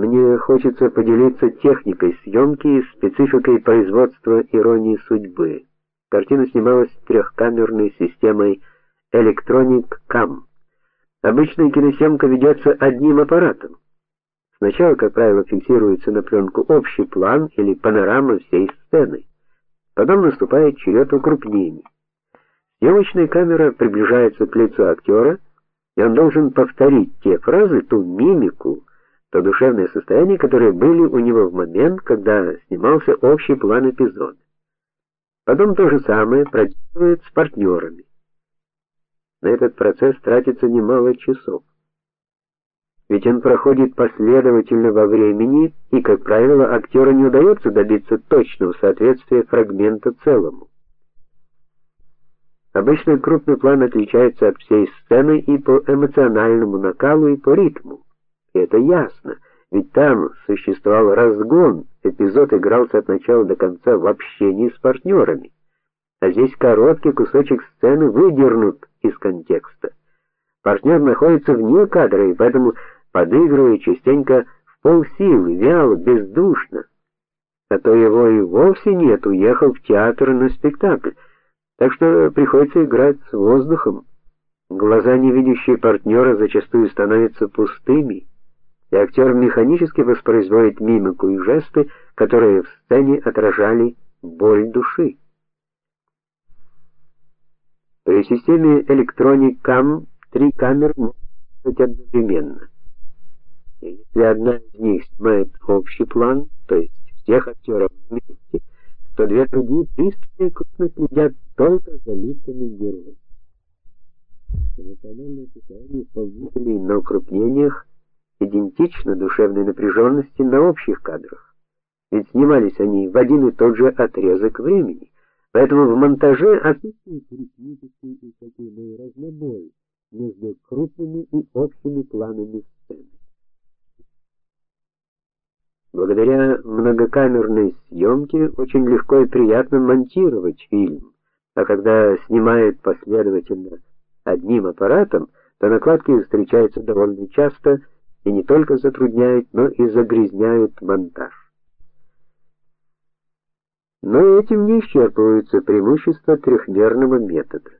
Мне хочется поделиться техникой съемки спецификой производства Иронии судьбы. Картина снималась трехкамерной системой Electronic Cam. Обычная киносъемка ведется одним аппаратом. Сначала, как правило, фиксируется на пленку общий план или панорама всей сцены. Потом наступает черед укрупнений. Съемочная камера приближается к лицу актера, и он должен повторить те фразы, ту мимику, то душевное состояние, которые были у него в момент, когда снимался общий план эпизода. Потом то же самое проделывает с партнерами. На этот процесс тратится немало часов. Ведь он проходит последовательно во времени, и, как правило, актеру не удается добиться точного соответствия фрагмента целому. Обычно крупный план отличается от всей сцены и по эмоциональному накалу, и по ритму. И это ясно, ведь там существовал разгон, эпизод игрался от начала до конца в общении с партнерами. А здесь короткий кусочек сцены выдернут из контекста. Партнер находится вне кадра, и поэтому подыгрывает частенько в полсилы, вяло, бездушно. А то его и вовсе нет, уехал в театр на спектакль. Так что приходится играть с воздухом. Глаза невидящие партнера зачастую становятся пустыми и актер механически воспроизводит мимику и жесты, которые в сцене отражали боль души. При системе Electronic Cam три камеры могут быть одновременно. И если одна из них снимает общий план, то есть всех актеров вместе, то две другие пристально следят только за лицами героев. Эмоциональное состояние исполнителей на укрупнениях идентично душевной напряженности на общих кадрах. Ведь снимались они в один и тот же отрезок времени. Поэтому в монтаже отсутствует ритмический и какие-либо между крупными и общими планами сцены. Благодаря многокамерной съемке очень легко и приятно монтировать фильм. А когда снимают последовательно одним аппаратом, то накладки встречаются довольно часто и не только затрудняют, но и загрязняют монтаж. Но этим не исчерпываются преимущества трехмерного метода.